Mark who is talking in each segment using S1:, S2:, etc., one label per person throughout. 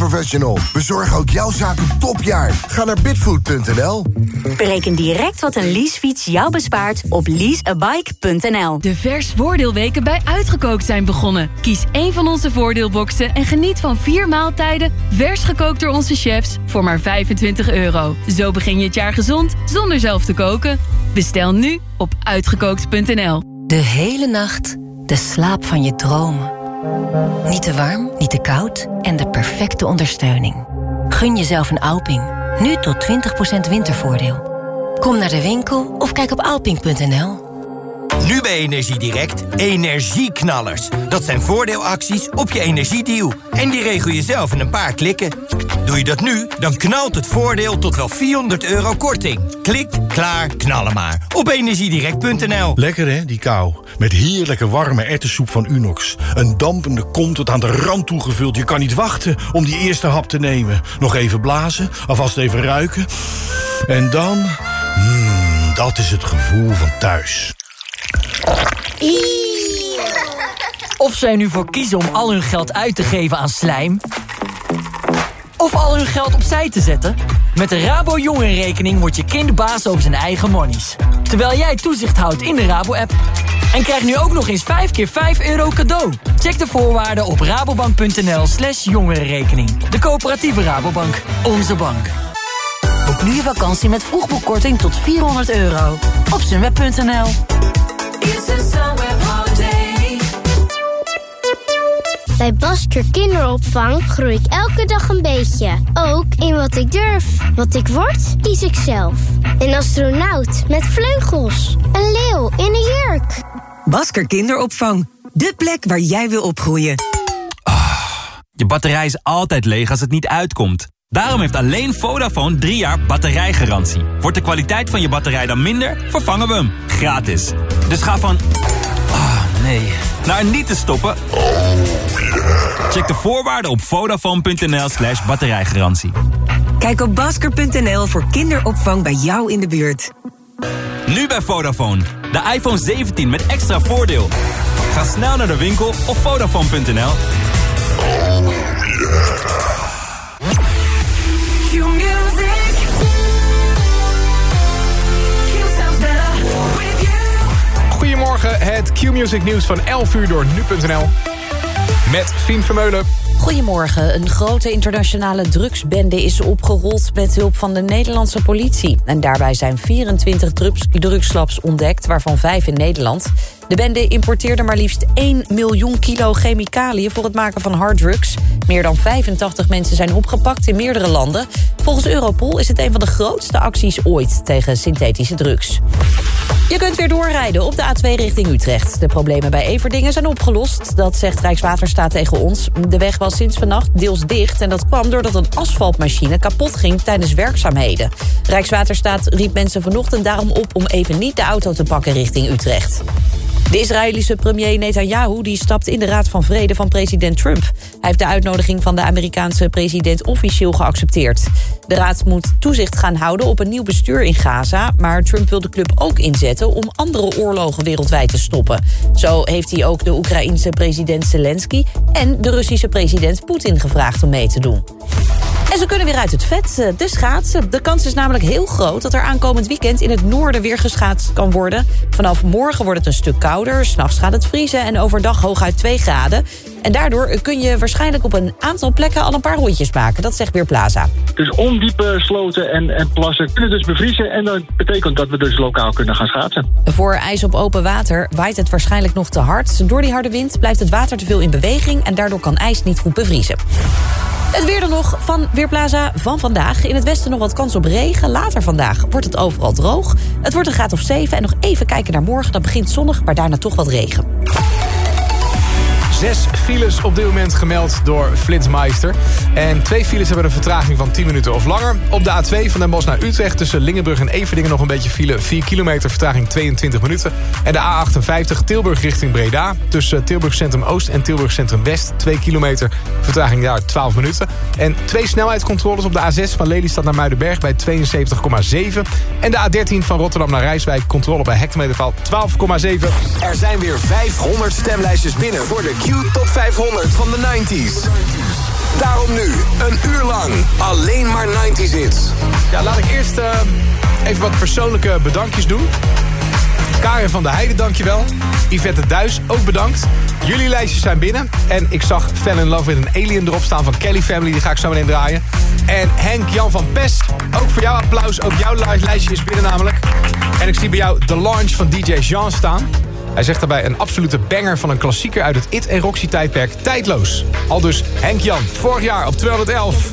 S1: Professional. We zorgen ook jouw zaak een topjaar. Ga naar bitfood.nl.
S2: Bereken direct wat een leasefiets jou bespaart op leaseabike.nl.
S3: De vers voordeelweken bij Uitgekookt zijn begonnen. Kies één van onze voordeelboxen en geniet van vier maaltijden... vers gekookt door onze chefs voor maar 25 euro. Zo begin je het jaar gezond zonder zelf te koken. Bestel nu op uitgekookt.nl.
S4: De hele nacht de slaap van je dromen. Niet te warm, niet te koud en de perfecte ondersteuning. Gun jezelf een Alping. Nu tot 20% wintervoordeel. Kom naar de winkel of kijk op alping.nl.
S5: Nu bij Energiedirect, energieknallers. Dat zijn voordeelacties op je energiedeal. En die regel je zelf in een paar klikken. Doe je dat nu, dan knalt het voordeel tot wel 400 euro korting. Klik, klaar, knallen maar. Op energiedirect.nl
S6: Lekker hè, die kou. Met heerlijke warme ertessoep van Unox. Een dampende kom tot aan de rand toegevuld. Je kan niet wachten om die eerste hap te nemen. Nog even blazen, alvast even ruiken. En dan... Mmm, dat is het gevoel van thuis.
S7: Of zij nu voor kiezen om al hun geld uit te geven aan slijm... of al hun geld opzij te zetten... met de Rabo Jongerenrekening wordt je kind baas over zijn eigen monies. Terwijl jij toezicht houdt in de Rabo-app. En krijg nu ook nog eens 5 keer 5 euro cadeau. Check de voorwaarden op rabobank.nl slash jongerenrekening. De coöperatieve Rabobank. Onze bank.
S2: Boek nu je vakantie met vroegboekkorting tot 400 euro. Op sunweb.nl
S8: Bij Basker Kinderopvang groei ik elke dag een beetje. Ook in wat ik durf. Wat ik word, kies ik zelf. Een astronaut met vleugels. Een leeuw in een jurk.
S9: Basker Kinderopvang. De plek waar jij wil opgroeien.
S10: Je batterij is altijd leeg als het niet uitkomt. Daarom heeft alleen Vodafone 3 jaar batterijgarantie. Wordt de kwaliteit van je batterij dan minder, vervangen we hem. Gratis. Dus ga van... Ah, nee. Naar niet te stoppen... Check de voorwaarden op vodafone.nl slash batterijgarantie.
S9: Kijk op basker.nl voor kinderopvang bij jou in de buurt.
S10: Nu bij Vodafone. De iPhone 17 met extra voordeel. Ga snel naar de winkel op vodafone.nl.
S11: Goedemorgen, het Q-Music nieuws van 11 uur door nu.nl. Met Fien Vermeulen.
S12: Goedemorgen. Een grote internationale drugsbende is opgerold met hulp van de Nederlandse politie. En daarbij zijn 24 drugs, drugslabs ontdekt, waarvan 5 in Nederland. De bende importeerde maar liefst 1 miljoen kilo chemicaliën voor het maken van harddrugs. Meer dan 85 mensen zijn opgepakt in meerdere landen. Volgens Europol is het een van de grootste acties ooit tegen synthetische drugs. Je kunt weer doorrijden op de A2 richting Utrecht. De problemen bij Everdingen zijn opgelost. Dat zegt Rijkswaterstaat tegen ons. De weg was sinds vannacht deels dicht. En dat kwam doordat een asfaltmachine kapot ging tijdens werkzaamheden. Rijkswaterstaat riep mensen vanochtend daarom op... om even niet de auto te pakken richting Utrecht. De Israëlische premier Netanyahu die stapt in de Raad van Vrede van president Trump. Hij heeft de uitnodiging van de Amerikaanse president officieel geaccepteerd. De raad moet toezicht gaan houden op een nieuw bestuur in Gaza... maar Trump wil de club ook om andere oorlogen wereldwijd te stoppen. Zo heeft hij ook de Oekraïense president Zelensky... en de Russische president Poetin gevraagd om mee te doen. En ze kunnen weer uit het vet, de schaatsen. De kans is namelijk heel groot dat er aankomend weekend in het noorden weer geschaatst kan worden. Vanaf morgen wordt het een stuk kouder, s'nachts gaat het vriezen en overdag hooguit 2 graden. En daardoor kun je waarschijnlijk op een aantal plekken al een paar rondjes maken. Dat zegt weer Plaza.
S13: Dus ondiepe sloten en, en plassen kunnen dus bevriezen. En dat betekent dat we dus lokaal kunnen gaan schaatsen.
S12: Voor ijs op open water waait het waarschijnlijk nog te hard. Door die harde wind blijft het water te veel in beweging... en daardoor kan ijs niet goed bevriezen. Het weer dan nog van Weerplaza van vandaag. In het westen nog wat kans op regen. Later vandaag wordt het overal droog. Het wordt een graad of 7 en nog even kijken naar morgen. Dan begint zonnig, maar daarna toch wat regen.
S11: Zes files op dit moment gemeld door Flitsmeister. En twee files hebben een vertraging van 10 minuten of langer. Op de A2 van Den Bosch naar Utrecht tussen Lingenburg en Everdingen nog een beetje file. 4 kilometer vertraging 22 minuten. En de A58 Tilburg richting Breda. Tussen Tilburg Centrum Oost en Tilburg Centrum West. 2 kilometer vertraging daar 12 minuten. En twee snelheidscontroles op de A6 van Lelystad naar Muidenberg bij 72,7. En de A13 van Rotterdam naar Rijswijk. Controle bij hectometerpaal 12,7.
S14: Er zijn weer 500 stemlijstjes binnen voor de Top 500 van de 90s. Daarom nu
S15: Een uur lang alleen maar 90s hits.
S11: Ja, laat ik eerst uh, even wat persoonlijke bedankjes doen. Karen van der Heijden, dankjewel. Yvette Duis, ook bedankt. Jullie lijstjes zijn binnen. En ik zag Fell in Love with an Alien erop staan van Kelly Family. Die ga ik zo meteen draaien. En Henk Jan van Pest, ook voor jou applaus. Ook jouw lijstje is binnen namelijk. En ik zie bij jou de launch van DJ Jean staan. Hij zegt daarbij een absolute banger van een klassieker uit het It en Roxy tijdperk Tijdloos. Al dus Henk Jan, vorig jaar op 211.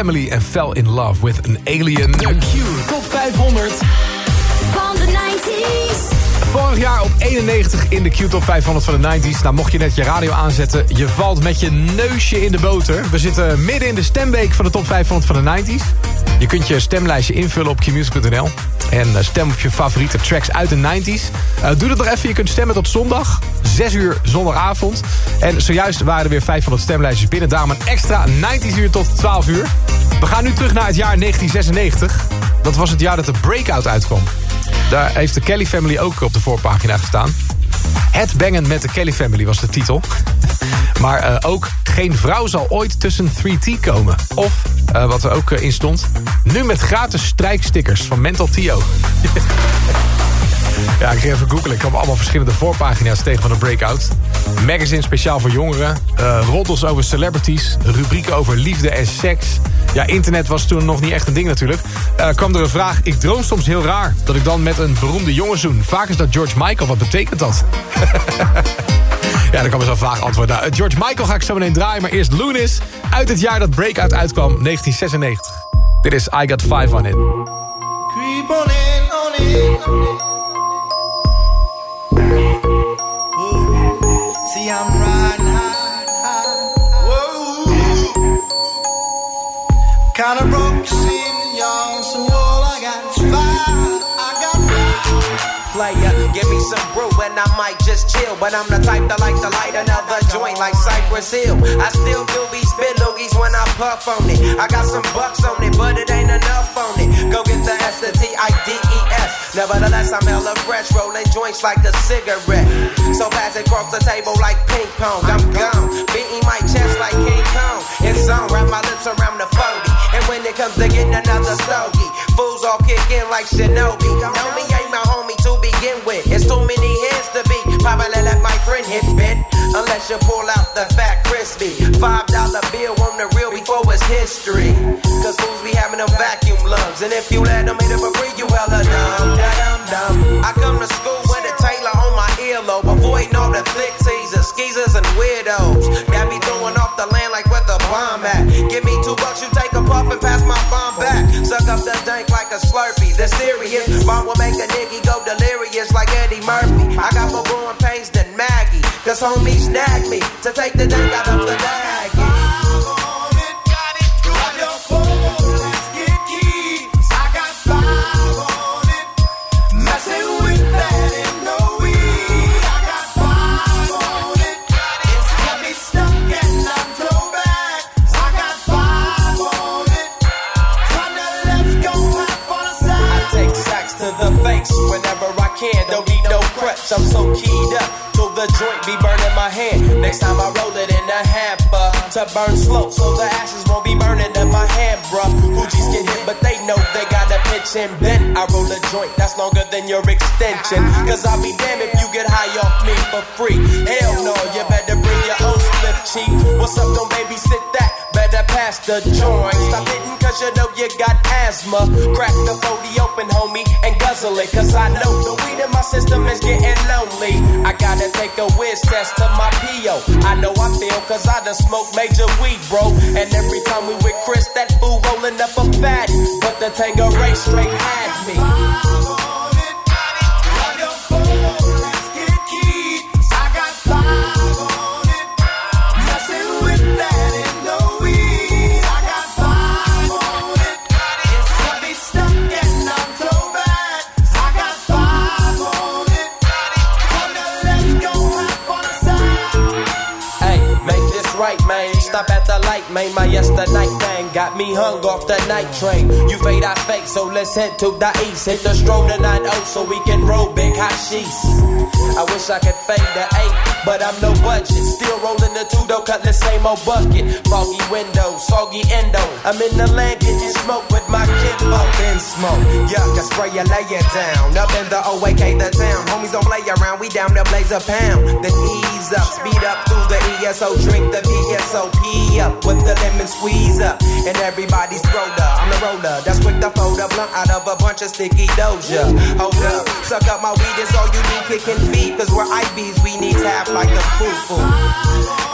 S11: Family en Fell in Love with an Alien. De Q Top 500.
S16: Van de 90s.
S11: Vorig jaar op 91 in de Q-top 500 van de 90s. Nou, mocht je net je radio aanzetten, je valt met je neusje in de boter. We zitten midden in de stemweek van de top 500 van de 90s. Je kunt je stemlijstje invullen op qmusic.nl. En eh, stem op je favoriete tracks uit de 90s. Eh, doe dat nog even, je kunt stemmen tot zondag. 6 uur zondagavond. En zojuist waren er weer 500 stemlijstjes binnen. Daarom een extra 90s uur tot 12 uur. We gaan nu terug naar het jaar 1996. Dat was het jaar dat de Breakout uitkwam. Daar heeft de Kelly Family ook op de voorpagina gestaan. Het bangen met de Kelly Family was de titel. Maar eh, ook geen vrouw zal ooit tussen 3T komen. Of, eh, wat er ook eh, in stond... nu met gratis strijkstickers van Mental Tio. Ja, ik ging even googlen. Ik kwam allemaal verschillende voorpagina's tegen van de Breakout. Magazine speciaal voor jongeren. eh roddels over celebrities. Rubrieken over liefde en seks. Ja, internet was toen nog niet echt een ding natuurlijk. Eh kwam er een vraag. Ik droom soms heel raar dat ik dan met een beroemde jongen zoen. Vaak is dat George Michael. Wat betekent dat? ja, dan kwam er zo'n vaag antwoord. Nou, George Michael ga ik zo meteen draaien. Maar eerst Lunis. Uit het jaar dat Breakout uitkwam. 1996. Dit is I Got Five on It.
S17: Creep on in, on in, on in. I'm riding high, high. Whoa. Kinda broke, seeing y'all, so all I got is five. I got
S18: Player, give me some brew and I might just chill. But I'm the type that like to light another joint like Cypress Hill. I still do be spit loogies when I puff on it. I got some bucks on it, but it ain't enough on it. Go get the S, the T, I, D, E, S. Nevertheless, I'm hella fresh, rolling joints like a cigarette. So pass it across the table like ping pong. I'm gone, beating my chest like King Kong. It's on, wrap my lips around the 40. And when it comes to getting another stogie, fools all kick in like Shinobi. Know me ain't my homie to begin with. It's too many hands to be. Probably let my friend hit bit. Unless you pull out the fat crispy. Five dollar bill on the real before it's history. Cause fools be having them vacuum lungs. And if you let them hit it for free, you hella dumb. Dumb, dumb. I come to school earlobe. Avoiding all the thick teasers, skeezers, and weirdos. Got me throwing off the land like where the bomb at. Give me two bucks, you take a puff and pass my bomb back. Suck up the dank like a slurpee. The serious bomb will make a nigga go delirious like Eddie Murphy. I got more growing pains than Maggie. Cause homies snagged me to take the dank out of the bag. I'm so keyed up. Till the joint be burning my hand. Next time I roll it in a hamper to burn slow, so the ashes won't be burning in my hand, bruh. Hoogies get hit, but they know they got a pitch and bend. I roll a joint that's longer than your extension. Cause I'll be damned if you get high off me for free. Hell no, you better bring your own cheap. What's up, don't babysit that? Better pass the joint. Stop hitting cause you know you got asthma. Crack the 40 open, homie, and guzzle it. Cause I know the weed in my system is getting lonely. I gotta take a whiz test to my PO. I know I feel cause I done smoked major weed, bro. And every time we with Chris, that fool rolling up a fatty. But the Tango Ray straight had me. Hung off the night train. You fade, I fake, so let's head to the east. Hit the stroll tonight, oh, so we can roll big hot sheets. I wish I could fade the eight, but I'm no budget. Still rolling the two, though, cut the same old bucket. Foggy window, soggy endo. I'm in the land getting smoke with my kid up in smoke. Yuck, I spray you, lay it down. Up in the OAK, the town. Homies don't play around, we down to blaze a pound. Then ease up, speed up through the ESO, drink the VSOP up with the lemon squeeze up. And everybody's roller, I'm the roller. That's quick to fold a blunt out of a bunch of sticky doja. Hold up, suck up my weed, is all you need, kicking feet. Cause we're IBs, we need tap like a foo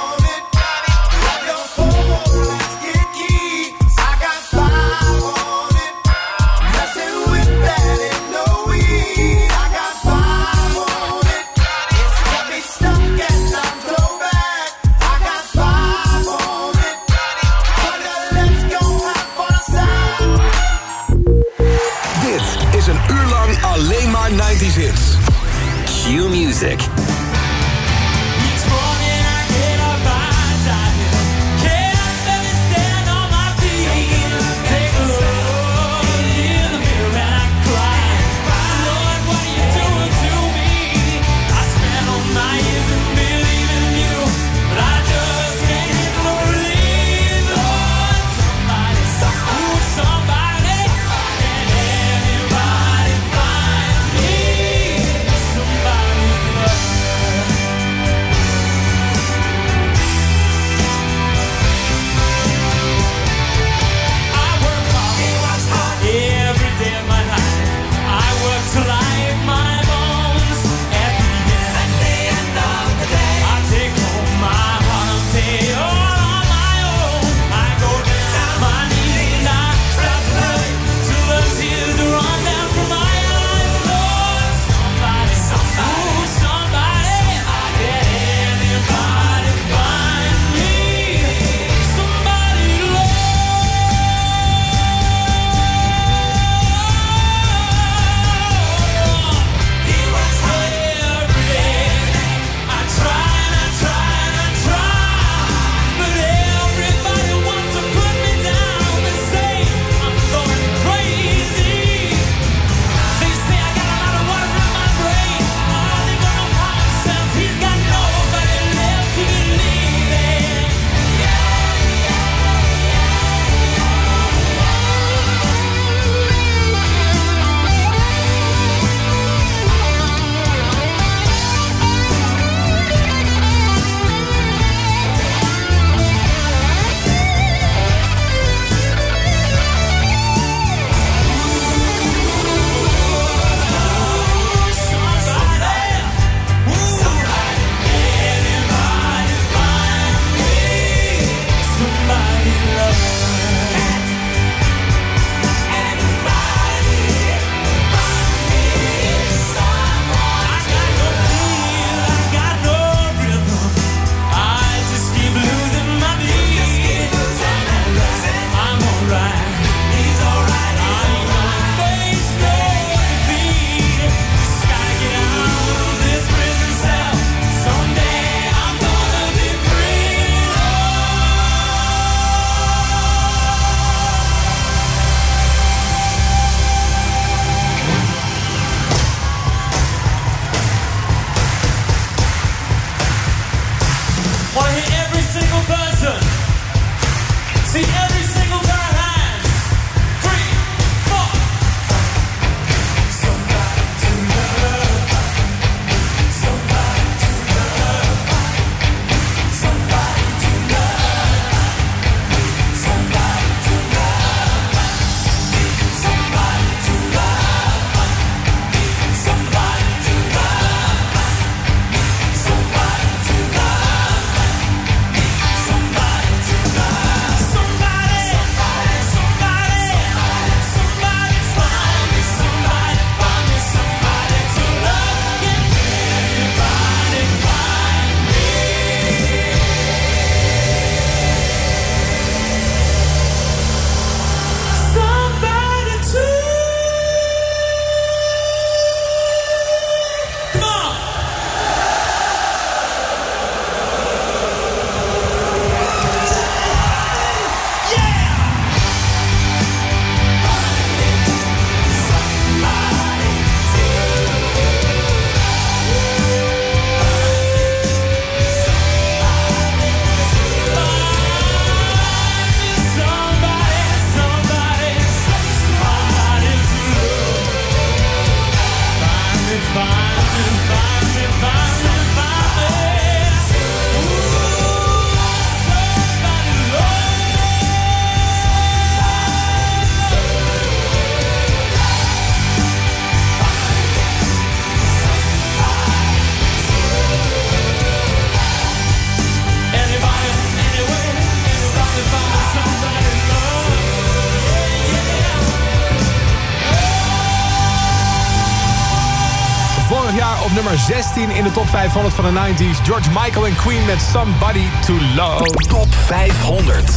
S11: top 500 van de 90s. George Michael en Queen met Somebody to Love.
S19: Top 500.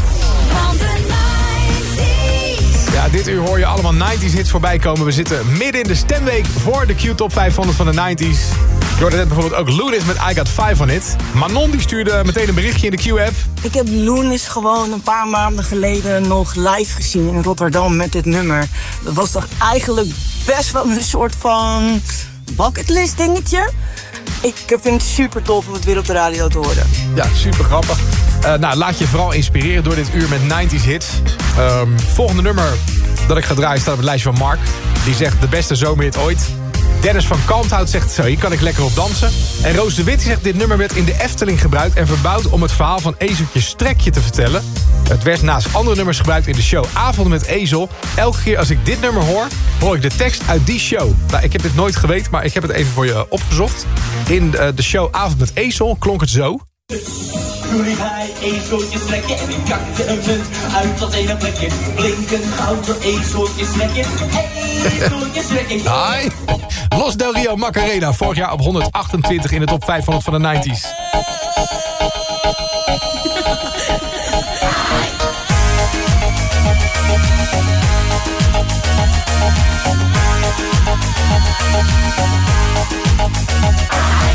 S20: Van de
S11: Ja, dit uur hoor je allemaal 90s hits voorbij komen. We zitten midden in de stemweek voor de Q-top 500 van de 90s. Je hoorde net bijvoorbeeld ook Lunis met I Got 5 on It. Manon die stuurde meteen een berichtje in de Q-app.
S21: Ik heb Loenis gewoon een paar maanden geleden nog live gezien in Rotterdam met dit nummer. Dat was toch eigenlijk best wel een soort van bucketlist dingetje. Ik vind het super tof om het weer op de radio te horen.
S11: Ja, super grappig. Eh, nou, laat je vooral inspireren door dit uur met 90s hits. Ehm, volgende nummer dat ik ga draaien staat op het lijstje van Mark. Die zegt de beste zomerhit ooit. Dennis van Kalmthout zegt zo, hier kan ik lekker op dansen. En Roos de Wit zegt dit nummer werd in de Efteling gebruikt... en verbouwd om het verhaal van Ezeltje Strekje te vertellen. Het werd naast andere nummers gebruikt in de show Avonden met Ezel. Elke keer als ik dit nummer hoor, hoor ik de tekst uit die show. Nou, ik heb dit nooit geweten, maar ik heb het even voor je opgezocht. In eh, de show Avond met Ezel klonk het zo.
S22: Groei hij ezeltjes trekken en ik kakte een munt uit dat ene plekje. Blinkend gouden ezeltjes trekken. Ezeltjes trekken.
S11: Hi. Los Del Rio Macarena, vorig jaar op 128 in de top 500 van de 90s.
S16: I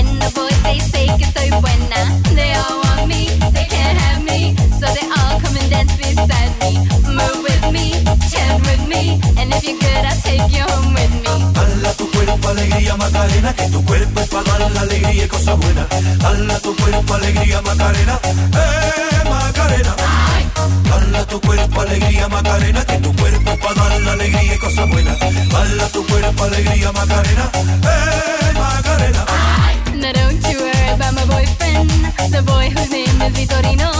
S16: And the voice they say can say when I They all want me, they can't have me. So they all come and dance beside me. Move with me, chim with me. And if you're good, I'll take you home with me.
S22: Hala tu cuerpo alegría Macarena, que tu cuerpo es para dar la alegría y cosas buenas. Hala tu cuerpo alegría Macarena, eh Macarena. Hala tu cuerpo alegría Macarena, que tu cuerpo para dar la alegría y cosas buenas. Hala tu cuerpo alegría Macarena, eh Macarena.
S16: Now don't you worry about my boyfriend, the boy whose name is Vitorino.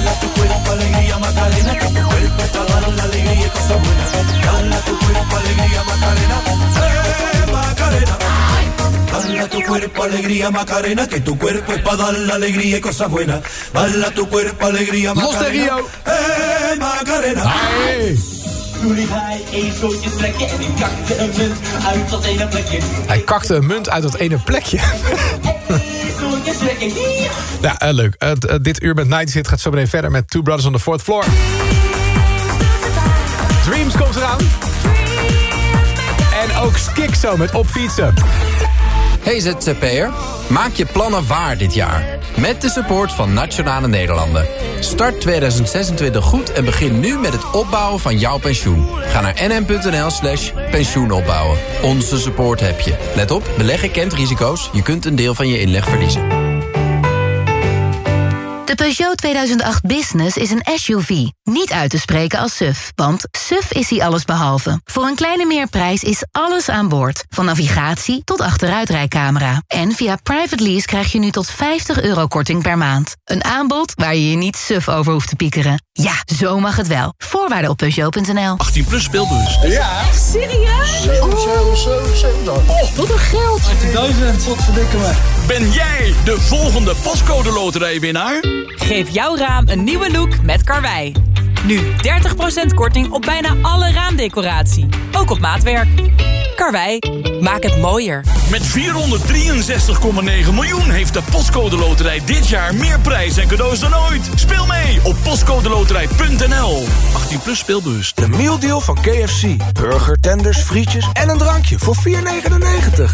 S22: Hala tu cuerpo alegría Macarena, que tu cuerpo es para dar la alegría y cosas buenas. Hala tu cuerpo alegría Macarena, eh Macarena. Hala tu cuerpo alegría Macarena, que tu cuerpo es para dar la alegría y cosas buenas. Hala tu cuerpo alegría Macarena,
S11: Rio.
S22: eh Macarena. Hij kakte een munt uit dat ene plekje.
S11: Hij kakte een munt uit dat ene plekje. Ja, eh, leuk. Eh, eh, dit uur met 90 Hit gaat zo meteen verder met Two Brothers on the Fourth Floor. Dreams komt eraan. En ook Skikzo met opfietsen.
S19: Hey ZZP'er, maak je plannen waar dit jaar. Met de support van Nationale Nederlanden. Start 2026 goed en begin nu met het opbouwen van jouw pensioen. Ga naar nm.nl slash pensioenopbouwen. Onze support heb je. Let op, beleggen kent risico's. Je kunt een deel van je inleg verliezen.
S4: De Peugeot 2008 Business is een SUV. Niet uit te spreken als SUV, want SUV is hij allesbehalve. Voor een kleine meerprijs is alles aan boord. Van navigatie tot achteruitrijcamera. En via private lease krijg je nu tot 50 euro korting per maand. Een aanbod waar je je niet suf over hoeft te piekeren. Ja, zo mag het wel. Voorwaarden op Peugeot.nl.
S6: 18 plus speelbus.
S22: Ja.
S23: Serieus?
S22: 7, 7, 7, 7.
S23: Oh, wat een geld.
S22: 18.000, wat verdikken me.
S6: Ben jij de volgende pascode loterijwinnaar?
S24: Geef jouw raam een nieuwe look met Karwei. Nu 30% korting op bijna alle raamdecoratie. Ook op maatwerk. Karwei, maak het mooier.
S6: Met 463,9 miljoen heeft de Postcode Loterij dit jaar meer prijs en cadeaus dan ooit. Speel mee op postcodeloterij.nl. 18 plus speelbus.
S25: De mealdeal van KFC. Burger, tenders, frietjes en een drankje voor 4,99.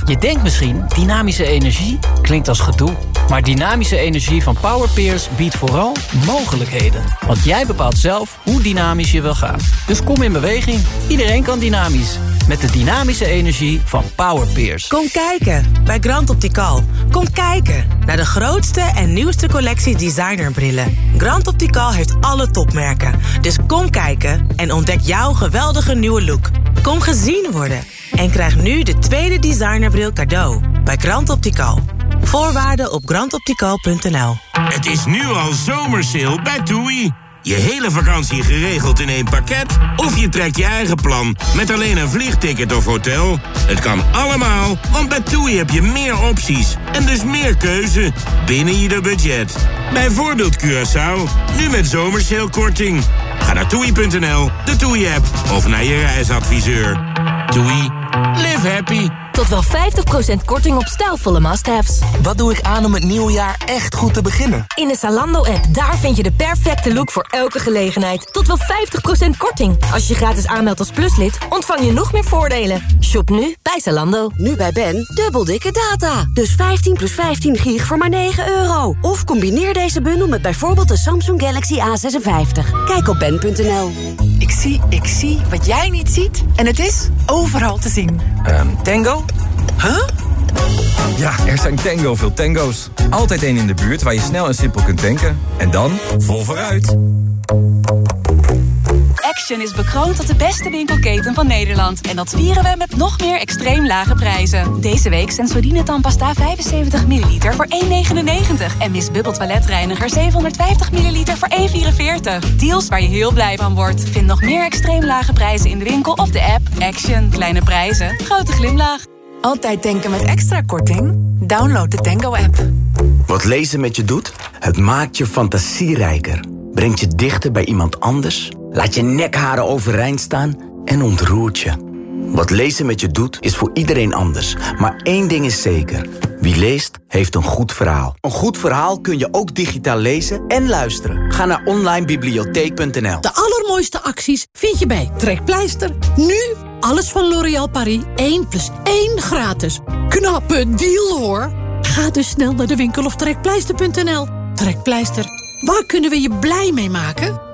S7: Je denkt misschien, dynamische energie klinkt als gedoe. Maar dynamische energie van Powerpeers biedt vooral mogelijkheden. Want jij bepaalt zelf hoe dynamisch je wil gaan. Dus kom in beweging. Iedereen kan dynamisch. Met de dynamische energie van Powerpeers.
S9: Kom kijken bij Grand Optical. Kom kijken naar de grootste en nieuwste collectie designerbrillen. Grand Optical heeft alle topmerken. Dus kom kijken en ontdek jouw geweldige nieuwe look. Kom gezien worden en krijg nu de tweede designerbril cadeau bij Grand Optical. Voorwaarden op grandoptical.nl.
S26: Het is nu al zomersale bij TUI. Je hele vakantie geregeld in één pakket? Of je trekt je eigen plan met alleen een vliegticket of hotel? Het kan allemaal, want bij TUI heb je meer opties en dus meer keuze binnen ieder budget. Bijvoorbeeld Curaçao, nu met zomersalekorting. Ga naar toei.nl, de TUI-app of naar je reisadviseur. TUI, live happy.
S27: Tot wel 50% korting op stijlvolle must-haves.
S25: Wat doe ik aan om het nieuwe jaar echt goed te beginnen?
S27: In de Zalando-app, daar vind je de perfecte look voor elke gelegenheid. Tot wel 50% korting. Als je je gratis aanmeldt als pluslid, ontvang je nog meer voordelen. Shop nu bij Zalando.
S28: Nu bij Ben, dubbel dikke data. Dus 15 plus 15 gig voor maar 9 euro. Of combineer deze bundel met bijvoorbeeld de Samsung Galaxy A56. Kijk op ben.nl.
S29: Ik zie, ik zie wat jij niet ziet. En het is overal te zien.
S19: Ehm, tango? Huh? Ja, er zijn tango veel tango's. Altijd één in de buurt waar je snel en simpel kunt tanken. En dan vol vooruit.
S3: Action is bekroond tot de beste winkelketen van Nederland. En dat vieren we met nog meer extreem lage prijzen. Deze week Sensodyne tandpasta 75 ml voor 1,99. En Miss Bubble toiletreiniger 750 ml voor 1,44. Deals waar je heel blij van wordt. Vind nog meer extreem lage prijzen in de winkel of de app. Action. Kleine prijzen. Grote glimlach.
S29: Altijd denken met extra korting? Download de Tango-app.
S30: Wat lezen met je doet? Het maakt je fantasierijker. Brengt je dichter bij iemand anders. Laat je nekharen overeind staan en ontroert je. Wat lezen met je doet, is voor iedereen anders. Maar één ding is zeker. Wie leest, heeft een goed verhaal. Een goed verhaal kun je ook digitaal lezen en luisteren. Ga naar onlinebibliotheek.nl
S23: De allermooiste acties vind je bij Trekpleister. Nu alles van L'Oréal Paris 1 plus 1 gratis. Knappe deal hoor. Ga dus snel naar de winkel of trekpleister.nl. Trekpleister, waar kunnen we je blij mee maken?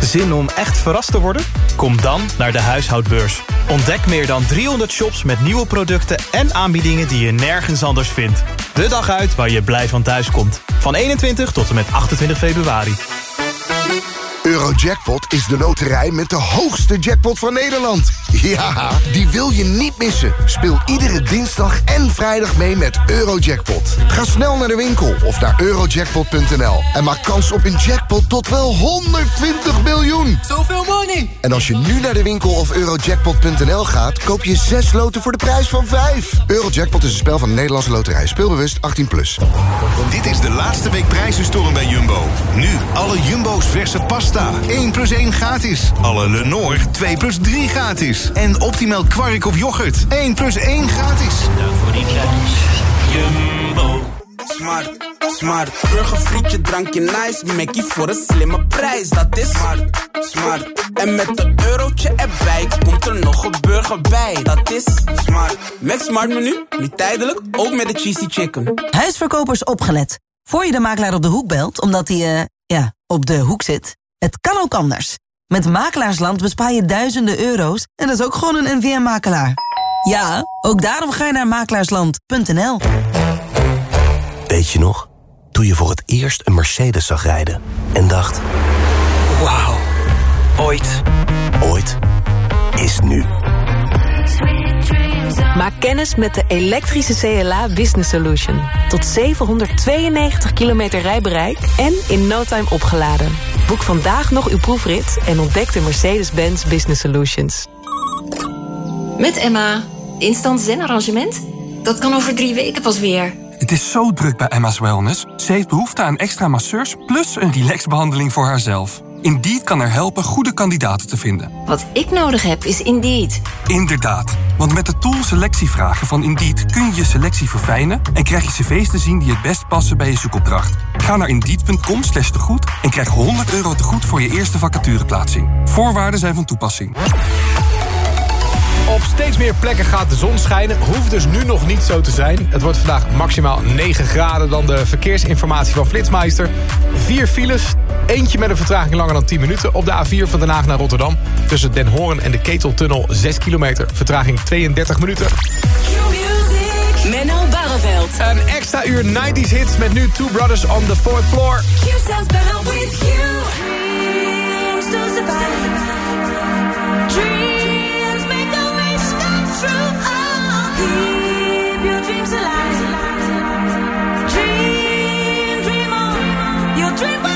S31: Zin om echt verrast te worden? Kom dan naar de huishoudbeurs. Ontdek meer dan 300 shops met nieuwe producten en aanbiedingen die je nergens anders vindt. De dag uit waar je blij van thuis komt. Van 21 tot en met 28 februari.
S1: Eurojackpot is de loterij met de hoogste jackpot van Nederland. Ja, die wil je niet missen. Speel iedere dinsdag en vrijdag mee met Eurojackpot. Ga snel naar de winkel of naar eurojackpot.nl en maak kans op een jackpot jackpot tot wel 120 miljoen.
S32: Zoveel money!
S1: En als je nu naar de winkel of eurojackpot.nl gaat... koop je 6 loten voor de prijs van 5. Eurojackpot is een spel van de Nederlandse loterij. Speelbewust 18+. Plus.
S33: Dit is de laatste week prijzenstorm bij Jumbo. Nu alle Jumbo's verse pasta. 1 plus 1 gratis. Alle Lenore 2 plus 3 gratis. En optimaal kwark of yoghurt. 1 plus 1 gratis. Dank voor die prijs.
S34: Jumbo. Smart, smart. Burgerfrietje, drankje nice. Mackie voor een slimme prijs. Dat is smart, smart. En met een eurotje erbij komt er nog een burger bij. Dat is smart. Max Smart menu, nu tijdelijk, ook met de cheesy chicken.
S27: Huisverkopers opgelet. Voor je de makelaar op de hoek belt, omdat hij, eh, ja, op de hoek zit. Het kan ook anders. Met Makelaarsland bespaar je duizenden euro's en dat is ook gewoon een NVM-makelaar. Ja, ook daarom ga je naar makelaarsland.nl.
S35: Weet je nog? Toen je voor het eerst een Mercedes zag rijden en dacht... Wauw, ooit, ooit is nu.
S12: Maak kennis met de elektrische CLA Business Solution. Tot 792 kilometer rijbereik en in no time opgeladen. Boek vandaag nog uw proefrit en ontdek de Mercedes-Benz Business Solutions.
S4: Met Emma. Instant zen-arrangement? Dat kan over drie weken pas weer.
S36: Het is zo druk bij Emma's Wellness. Ze heeft behoefte aan extra masseurs plus een relaxbehandeling voor haarzelf. Indeed kan er helpen goede kandidaten te vinden.
S4: Wat ik nodig heb is Indeed.
S36: Inderdaad, want met de tool selectievragen van Indeed kun je je selectie verfijnen en krijg je cv's te zien die het best passen bij je zoekopdracht. Ga naar indeed.com slash tegoed en krijg 100 euro tegoed voor je eerste vacatureplaatsing. Voorwaarden zijn van toepassing.
S11: Steeds meer plekken gaat de zon schijnen. Hoeft dus nu nog niet zo te zijn. Het wordt vandaag maximaal 9 graden dan de verkeersinformatie van Flitsmeister. Vier files, eentje met een vertraging langer dan 10 minuten... op de A4 van Den Haag naar Rotterdam. Tussen Den Hoorn en de Keteltunnel 6 kilometer. Vertraging 32 minuten.
S4: Menno Barreveld.
S11: Een extra uur 90s hits met nu Two Brothers on the Fourth Floor.
S37: Alive. Dream, dream on. Your dream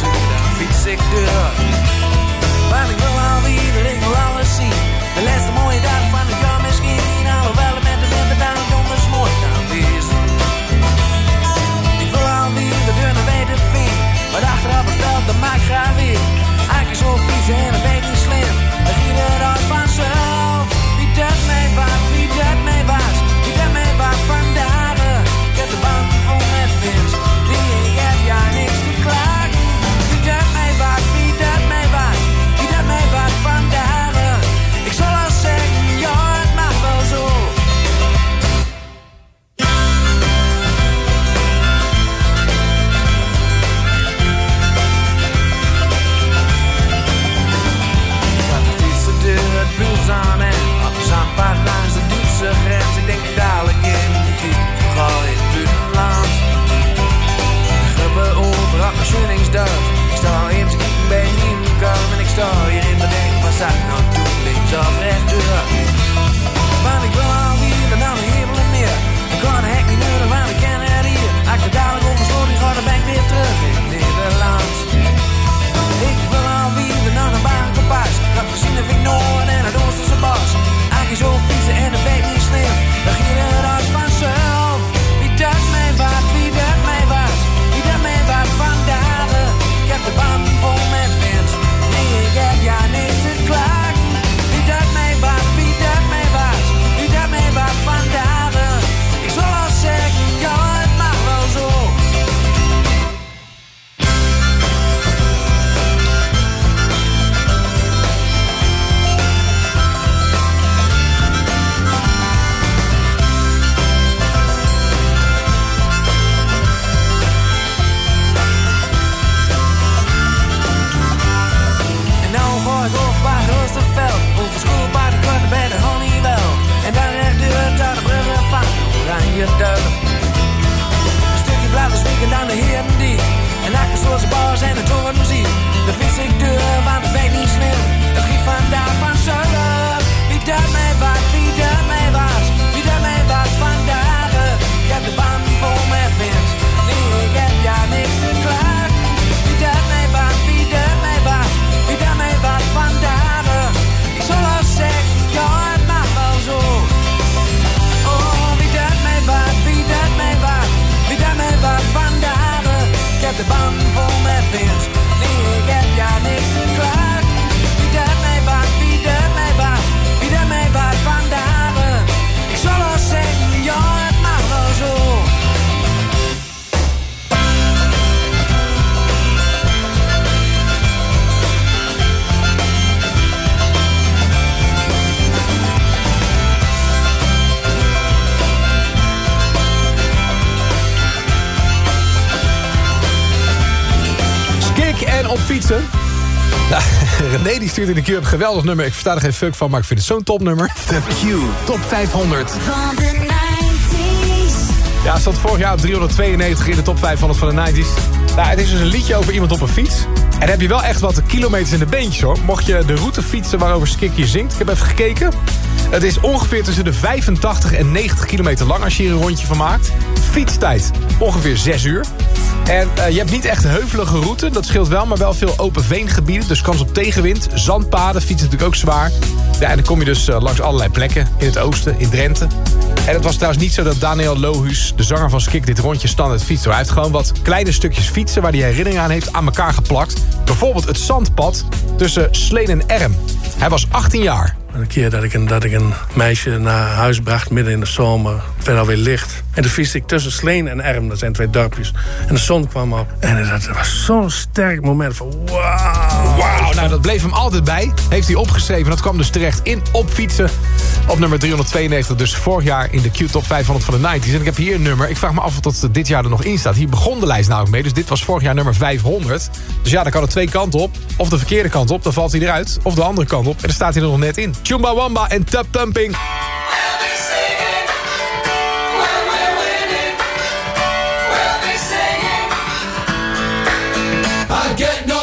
S15: Zoek, dan fiets ik door. Want ik wil alweer, ik wil alles zien. De heren die. En achter zoals de bars en de torenmuziek. De fiets ik deur, want het weet niet slim. Het giet van zullen. Wie dat mij
S11: op fietsen. Nou, René die stuurt in de Q een geweldig nummer. Ik versta er geen fuck van, maar ik vind het zo'n topnummer. De Q Top 500.
S16: Van de 90s.
S11: Ja, stond vorig jaar op 392 in de top 500 van de 90s. Nou, het is dus een liedje over iemand op een fiets. En dan heb je wel echt wat kilometers in de beentjes hoor. Mocht je de route fietsen waarover Skik hier zingt. Ik heb even gekeken. Het is ongeveer tussen de 85 en 90 kilometer lang als je hier een rondje van maakt. Fietstijd ongeveer 6 uur. En eh, je hebt niet echt heuvelige route, dat scheelt wel, maar wel veel open veengebieden. Dus kans op tegenwind, zandpaden, fietsen natuurlijk ook zwaar. Ja, en dan kom je dus eh, langs allerlei plekken. In het oosten, in Drenthe. En het was trouwens niet zo dat Daniel Lohuus, de zanger van Skik, dit rondje standaard fietste. Hij heeft gewoon wat kleine stukjes fietsen waar hij herinnering aan heeft aan elkaar geplakt. Bijvoorbeeld het zandpad tussen Sleen en Erm. Hij was 18 jaar.
S38: Een keer dat ik, een, dat ik een meisje naar huis bracht midden in de zomer, verder alweer licht. En toen fietste ik tussen Sleen en Erm, dat zijn twee dorpjes. En de zon kwam op. En dat was zo'n sterk moment van wauw.
S11: Wauw, nou dat bleef hem altijd bij. Heeft hij opgeschreven. Dat kwam dus terecht in Op op nummer 392, dus vorig jaar in de Q-top 500 van de 90s. En ik heb hier een nummer. Ik vraag me af of dat dit jaar er nog in staat. Hier begon de lijst namelijk mee. Dus dit was vorig jaar nummer 500. Dus ja, dan kan het twee kanten op. Of de verkeerde kant op, dan valt hij eruit. Of de andere kant op. En dan staat hij er nog net in. Chumba Wamba en Tap Thumping.
S39: Get
S36: no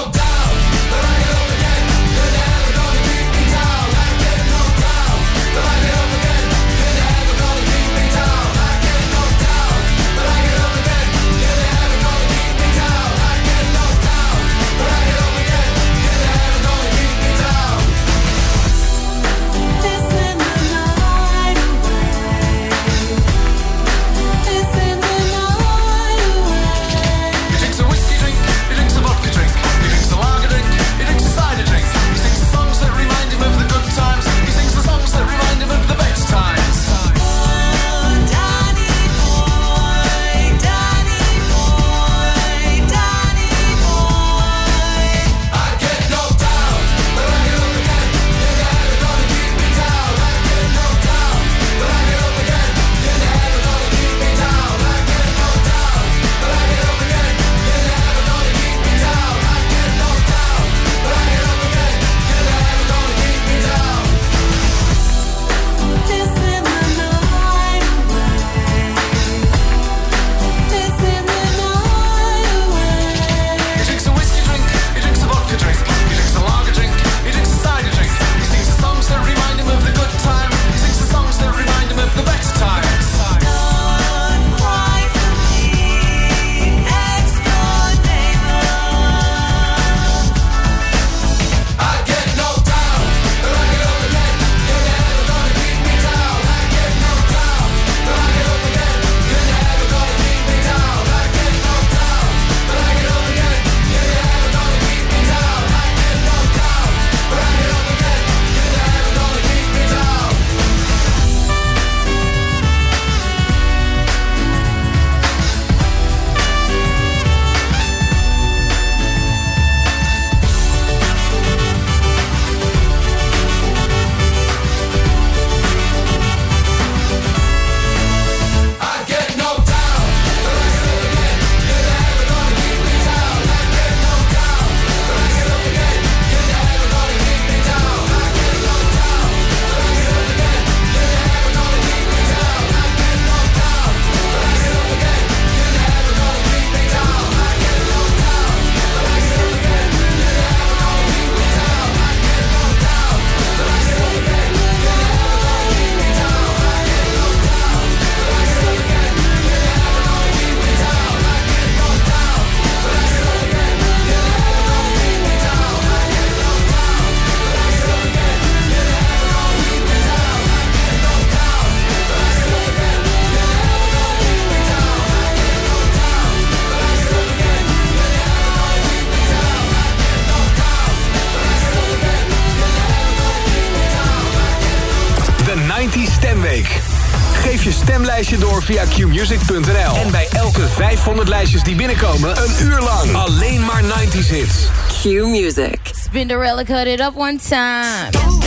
S36: Geef je stemlijstje door via qmusic.nl. En bij elke 500 lijstjes die binnenkomen, een uur lang. Alleen maar 90s hits.
S40: Q Music.
S41: Spinderella cut it up one time.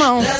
S41: come on.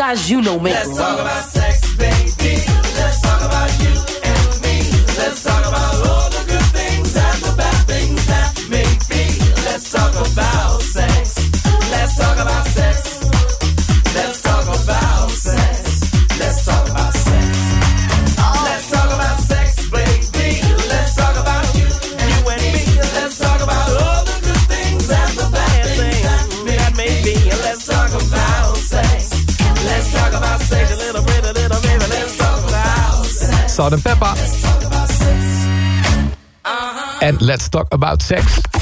S42: Guys you know make
S43: Let's?
S11: Salt and Peppa. En Let's Talk About Sex.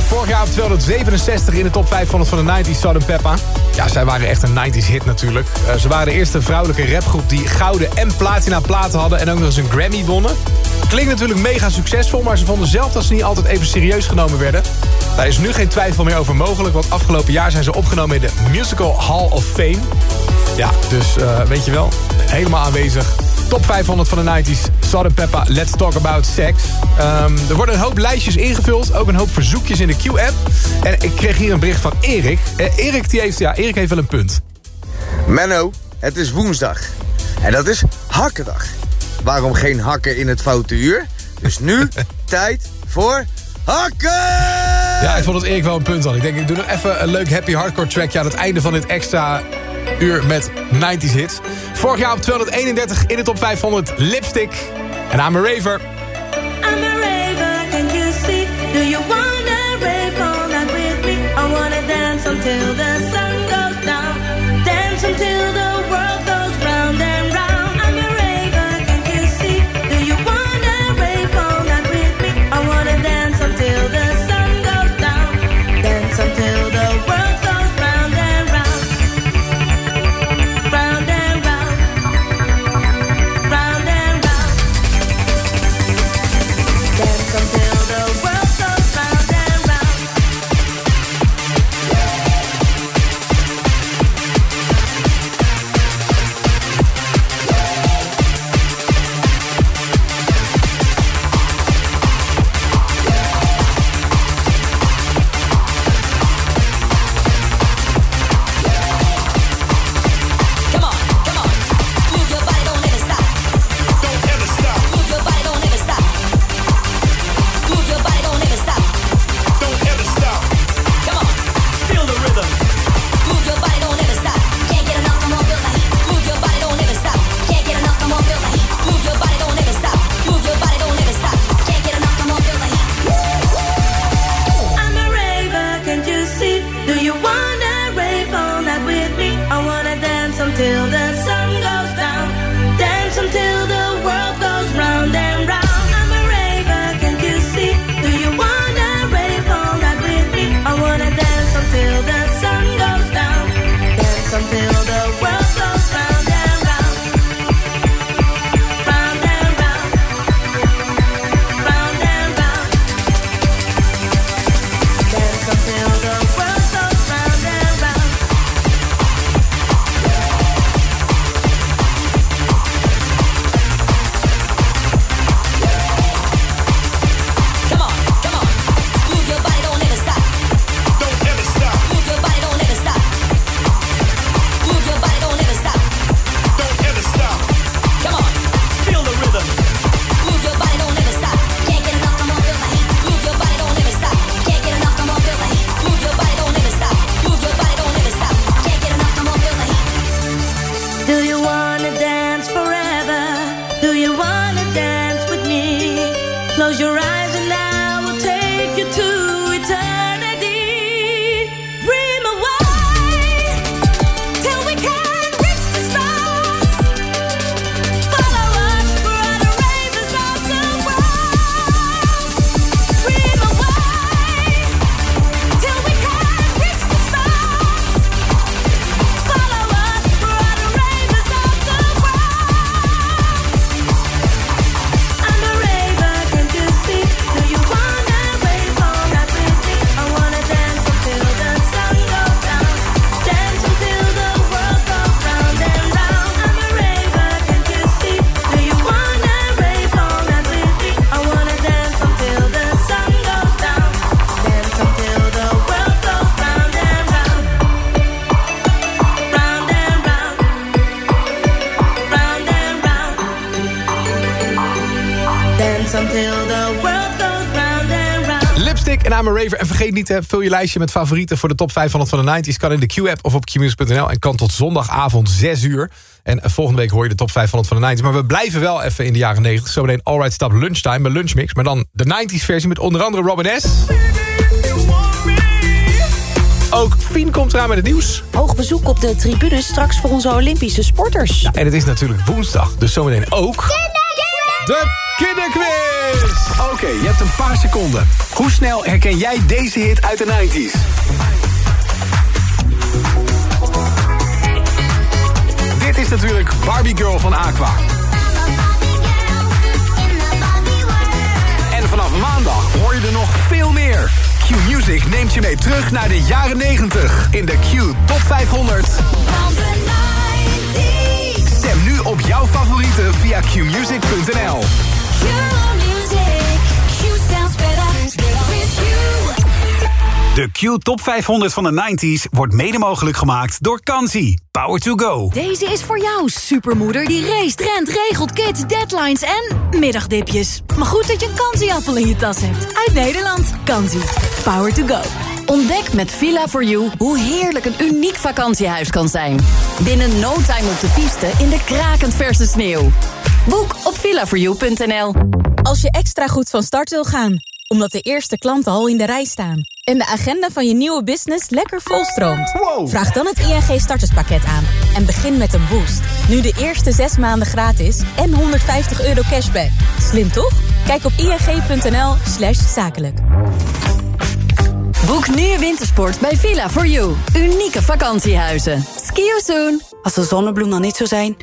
S11: Vorig jaar op 267 in de top 500 van de 90s, Salt Peppa. Ja, zij waren echt een 90s hit natuurlijk. Eh, ze waren de eerste vrouwelijke rapgroep die gouden en platina platen hadden... en ook nog eens een Grammy wonnen. Klinkt natuurlijk mega succesvol, maar ze vonden zelf dat ze niet altijd even serieus genomen werden. Daar is nu geen twijfel meer over mogelijk, want afgelopen jaar zijn ze opgenomen in de Musical Hall of Fame. Ja, dus eh, weet je wel, helemaal aanwezig. Top 500 van de 90s, Salt Peppa, Let's Talk About Sex. Ehm, er worden een hoop lijstjes ingevuld, ook een hoop verzoekjes in de Q-app. En ik kreeg hier een bericht van Erik. Eh, Erik, die heeft, ja, Erik heeft wel een punt.
S44: Menno, het is woensdag. En dat is hakkendag. Waarom geen hakken in het foute uur? Dus nu tijd voor hakken!
S11: Ja, ik vond het Erik wel een punt dan. Ik denk, ik doe nog even een leuk happy hardcore trackje... aan het einde van dit extra uur met 90s hits. Vorig jaar op 231 in de top 500 Lipstick. En I'm a Raver.
S37: You see? Do you wanna
S11: vergeet niet, hè, vul je lijstje met favorieten voor de top 500 van de 90s. Kan in de Q-app of op qmusic.nl. En kan tot zondagavond 6 uur. En eh, volgende week hoor je de top 500 van de 90s. Maar we blijven wel even in de jaren 90. Zometeen Alright Stop Lunchtime, mijn lunchmix. Maar dan de 90s versie met onder andere Robin S. Ook Fien komt eraan met het nieuws.
S12: Hoog bezoek op de tribunes straks voor onze Olympische sporters.
S11: En het is natuurlijk woensdag, dus zometeen ook... De kinderquiz!
S45: Oké, je hebt een paar seconden. Hoe snel herken jij deze hit uit de 90s? Dit is natuurlijk Barbie Girl van Aqua. En vanaf maandag hoor je er nog veel meer. Q Music neemt je mee terug naar de jaren 90 in de Q Top 500. Stem nu op jouw favorieten via qmusic.nl. De Q Top 500 van de 90s wordt mede mogelijk gemaakt door Kansi. Power to go.
S3: Deze is voor jou, supermoeder die race, rent, regelt, kids, deadlines en middagdipjes. Maar goed dat je een kansieappel in je tas hebt. Uit Nederland. Kansie. Power to go.
S15: Ontdek met Villa4You hoe heerlijk een uniek vakantiehuis kan zijn. Binnen no time op de piste in de krakend verse sneeuw. Boek op villa4you.nl.
S46: Als je extra goed van start wil gaan, omdat de eerste klanten al in de rij staan... en de agenda van je nieuwe business lekker volstroomt... vraag dan het ING starterspakket aan en begin met een boost. Nu de eerste zes maanden gratis en 150 euro cashback. Slim toch? Kijk op ing.nl slash zakelijk.
S15: Boek nu wintersport bij Villa4You. Unieke vakantiehuizen. Ski you soon.
S47: Als de zonnebloem dan niet zou zijn,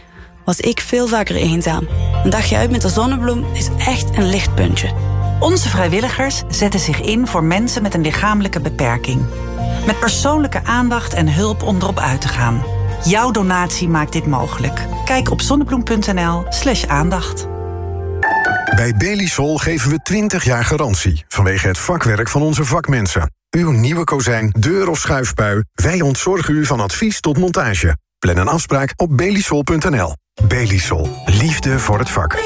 S47: was ik veel vaker eenzaam. Een dagje uit met de zonnebloem is echt een lichtpuntje.
S48: Onze vrijwilligers zetten zich in voor mensen met een lichamelijke beperking. Met persoonlijke aandacht en hulp om erop uit te gaan. Jouw donatie maakt dit mogelijk. Kijk op zonnebloem.nl slash aandacht.
S49: Bij Belisol geven we 20 jaar garantie vanwege het vakwerk van onze vakmensen. Uw nieuwe kozijn, deur of schuifpui, wij ontzorgen u van advies tot montage. Plan een afspraak op belisol.nl. Belisol, liefde voor het vak.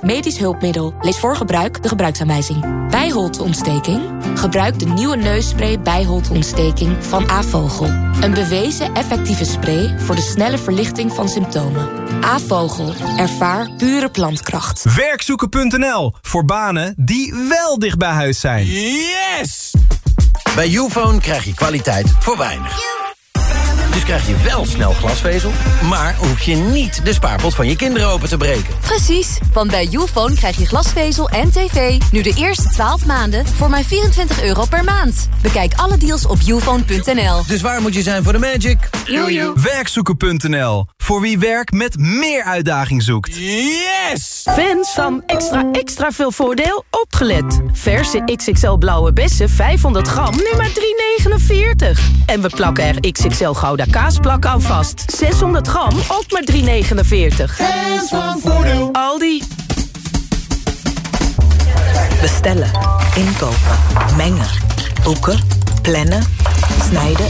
S50: Medisch hulpmiddel. Lees voor gebruik de gebruiksaanwijzing. Bijholteontsteking? Gebruik de nieuwe neusspray bijholteontsteking van Avogel. Een bewezen effectieve spray voor de snelle verlichting van symptomen. Avogel. Ervaar pure plantkracht.
S31: Werkzoeken.nl voor banen die wel dicht bij huis zijn.
S5: Yes! Bij Ufone krijg je kwaliteit voor weinig. Dus krijg je wel snel glasvezel, maar hoef je niet de spaarpot van je kinderen open te breken.
S3: Precies, want bij Youfone krijg je glasvezel en tv... nu de eerste 12 maanden voor maar 24 euro per maand. Bekijk alle deals op youfone.nl.
S5: Dus waar moet je zijn voor de magic?
S3: Jojo.
S31: Werkzoeken.nl voor wie werk met meer uitdaging zoekt.
S5: Yes!
S37: Fans van extra extra veel voordeel opgelet. Verse XXL blauwe bessen 500 gram nu maar 3,49. En we plakken er XXL Gouda kaasplak aan vast. 600 gram ook maar 3,49.
S51: Fans van voordeel.
S37: Aldi.
S52: Bestellen, inkopen, mengen, boeken, plannen, snijden.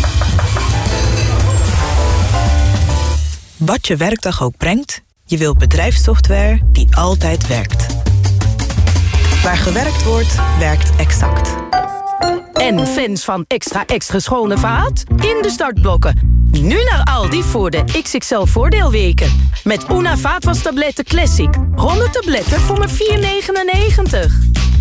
S52: Wat je werkdag ook brengt, je wilt bedrijfssoftware die altijd werkt. Waar gewerkt wordt, werkt exact.
S37: En fans van extra extra schone vaat? In de startblokken.
S42: Nu naar Aldi voor de XXL voordeelweken. Met Una vaatwastabletten Classic. 100 tabletten voor maar 4,99.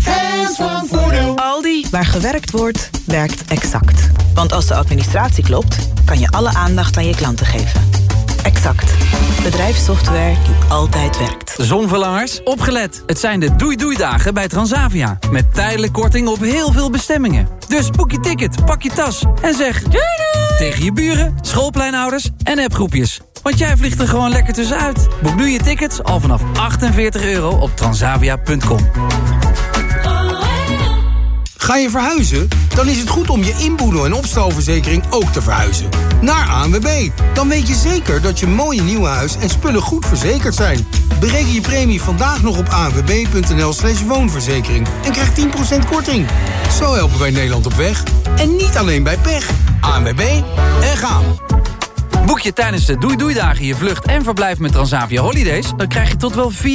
S43: Hands van Voordeel.
S52: Aldi. Waar gewerkt wordt, werkt exact. Want als de administratie klopt, kan je alle aandacht aan je klanten geven. Exact. Bedrijfssoftware die altijd werkt.
S53: Zonverlangers, opgelet. Het zijn de doei-doei-dagen bij Transavia. Met tijdelijk korting op heel veel bestemmingen. Dus boek je ticket, pak je tas en zeg... Doei doei! Tegen je buren, schoolpleinouders en appgroepjes. Want jij vliegt er gewoon lekker tussenuit. Boek nu je tickets al vanaf 48 euro op transavia.com.
S54: Ga je verhuizen? Dan is het goed om je inboedel- en opstalverzekering ook te verhuizen. Naar ANWB. Dan weet je zeker dat je mooie nieuwe huis en spullen goed verzekerd zijn. Bereken je premie vandaag nog op anwb.nl slash woonverzekering. En krijg 10% korting. Zo helpen wij Nederland op weg. En niet alleen bij pech. ANWB en gaan.
S53: Boek je tijdens de doei-doei-dagen je vlucht en verblijf met Transavia Holidays... dan krijg je tot wel 4